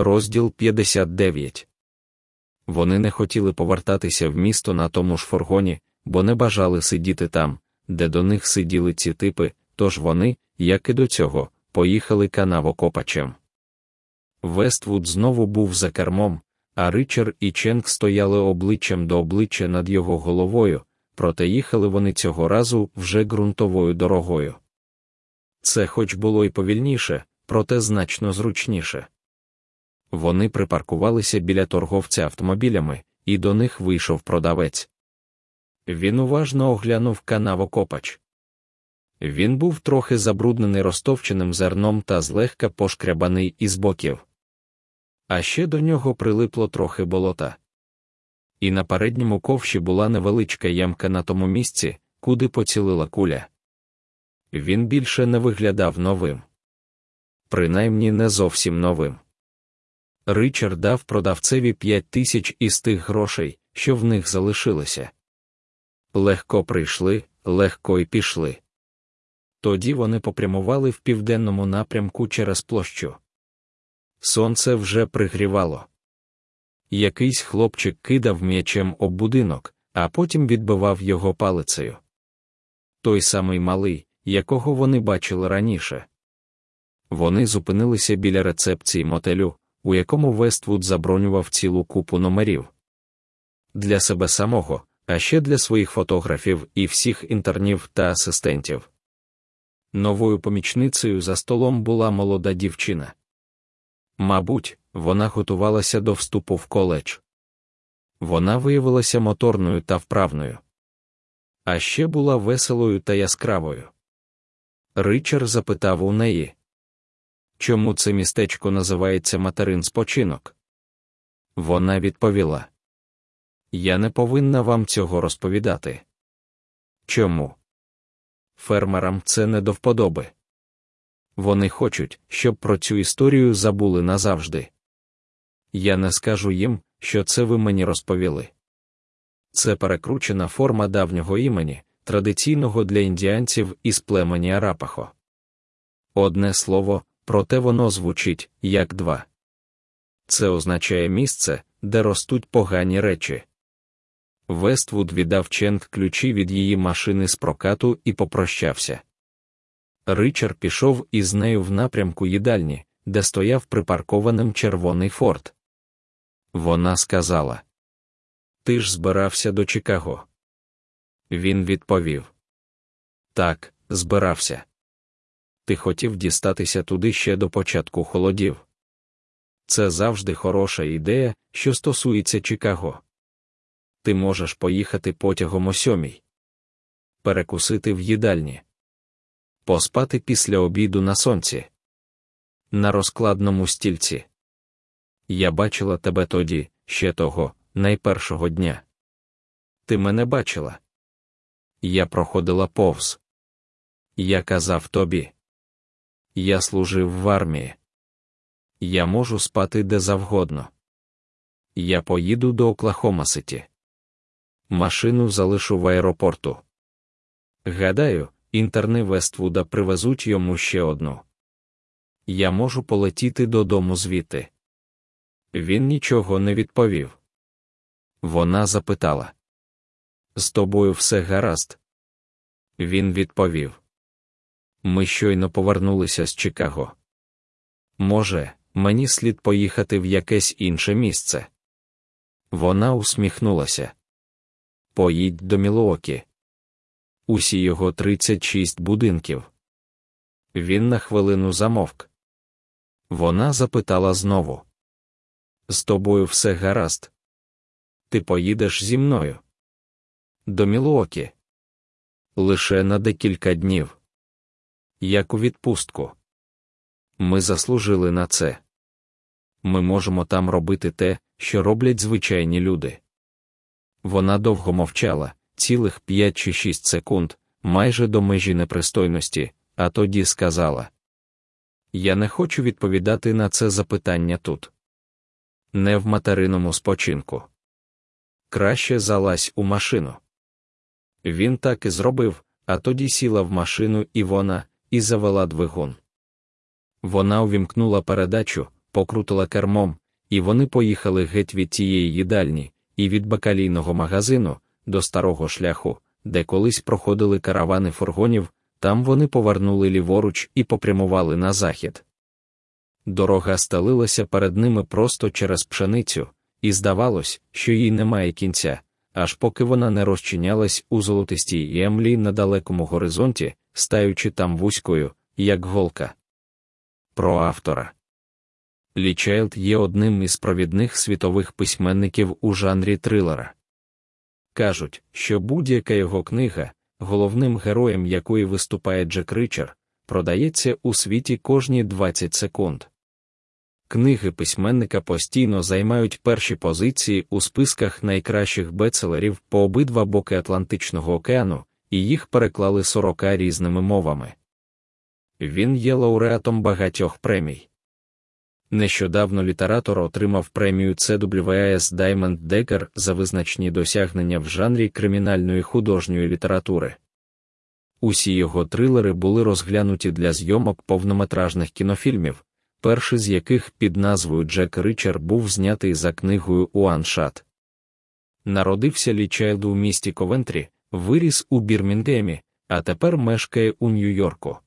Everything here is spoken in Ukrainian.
Розділ 59 Вони не хотіли повертатися в місто на тому ж фургоні, бо не бажали сидіти там, де до них сиділи ці типи, тож вони, як і до цього, поїхали канавокопачем. Вествуд знову був за кермом, а Ричард і Ченк стояли обличчям до обличчя над його головою, проте їхали вони цього разу вже ґрунтовою дорогою. Це хоч було й повільніше, проте значно зручніше. Вони припаркувалися біля торговця автомобілями, і до них вийшов продавець. Він уважно оглянув канавокопач. Він був трохи забруднений розтовченим зерном та злегка пошкрябаний із боків. А ще до нього прилипло трохи болота. І на передньому ковші була невеличка ямка на тому місці, куди поцілила куля. Він більше не виглядав новим. Принаймні не зовсім новим. Ричард дав продавцеві п'ять тисяч із тих грошей, що в них залишилося. Легко прийшли, легко й пішли. Тоді вони попрямували в південному напрямку через площу. Сонце вже пригрівало. Якийсь хлопчик кидав м'ячем об будинок, а потім відбивав його палицею. Той самий малий, якого вони бачили раніше. Вони зупинилися біля рецепції мотелю, у якому Вествуд забронював цілу купу номерів. Для себе самого, а ще для своїх фотографів і всіх інтернів та асистентів. Новою помічницею за столом була молода дівчина. Мабуть, вона готувалася до вступу в коледж. Вона виявилася моторною та вправною. А ще була веселою та яскравою. Ричард запитав у неї, чому це містечко називається материн спочинок? Вона відповіла: Я не повинна вам цього розповідати. Чому? Фермерам це не до вподоби. Вони хочуть, щоб про цю історію забули назавжди. Я не скажу їм, що це ви мені розповіли. Це перекручена форма давнього імені, традиційного для індіанців із племені Арапахо. Одне слово, проте воно звучить як два. Це означає місце, де ростуть погані речі. Вествуд віддав Ченк ключі від її машини з прокату і попрощався. Ричард пішов із нею в напрямку їдальні, де стояв припаркованим червоний форт. Вона сказала: Ти ж збирався до Чикаго. Він відповів: Так, збирався. Ти хотів дістатися туди ще до початку холодів. Це завжди хороша ідея, що стосується Чикаго. Ти можеш поїхати потягом о сьомій, перекусити в їдальні, поспати після обіду на сонці, на розкладному стільці. Я бачила тебе тоді, ще того, найпершого дня. Ти мене бачила. Я проходила повз. Я казав тобі. Я служив в армії. Я можу спати де завгодно. Я поїду до Оклахома Ситі. Машину залишу в аеропорту. Гадаю, інтерни Вествуда привезуть йому ще одну. Я можу полетіти додому звідти. Він нічого не відповів. Вона запитала: З тобою все гаразд? Він відповів: Ми щойно повернулися з Чикаго. Може, мені слід поїхати в якесь інше місце. Вона усміхнулася. Поїдь до Мілуокі. Усі його 36 будинків. Він на хвилину замовк. Вона запитала знову: З тобою все гаразд? Ти поїдеш зі мною? До Мілуокі. Лише на декілька днів. Як у відпустку. Ми заслужили на це. Ми можемо там робити те, що роблять звичайні люди. Вона довго мовчала, цілих п'ять чи шість секунд, майже до межі непристойності, а тоді сказала: Я не хочу відповідати на це запитання тут. Не в материному спочинку. Краще залазь у машину. Він так і зробив, а тоді сіла в машину і вона, і завела двигун. Вона увімкнула передачу, покрутила кермом, і вони поїхали геть від тієї їдальні, і від бакалійного магазину до старого шляху, де колись проходили каравани фургонів, там вони повернули ліворуч і попрямували на захід. Дорога стелилася перед ними просто через пшеницю, і здавалось, що їй немає кінця, аж поки вона не розчинялась у золотистій емлі на далекому горизонті, стаючи там вузькою, як голка. Про автора Лі Чайлд є одним із провідних світових письменників у жанрі трилера. Кажуть, що будь-яка його книга, головним героєм якої виступає Джек Ричер, продається у світі кожні 20 секунд. Книги письменника постійно займають перші позиції у списках найкращих бестселерів по обидва боки Атлантичного океану, і їх переклали 40 різними мовами. Він є лауреатом багатьох премій. Нещодавно літератор отримав премію CWS Diamond Dagger за визначні досягнення в жанрі кримінальної художньої літератури. Усі його трилери були розглянуті для зйомок повнометражних кінофільмів, перший з яких під назвою Джек Ричер був знятий за книгою Уаншат. Народився Лі Чайлд у місті Ковентрі, виріс у Бірмінгемі, а тепер мешкає у Нью-Йорку.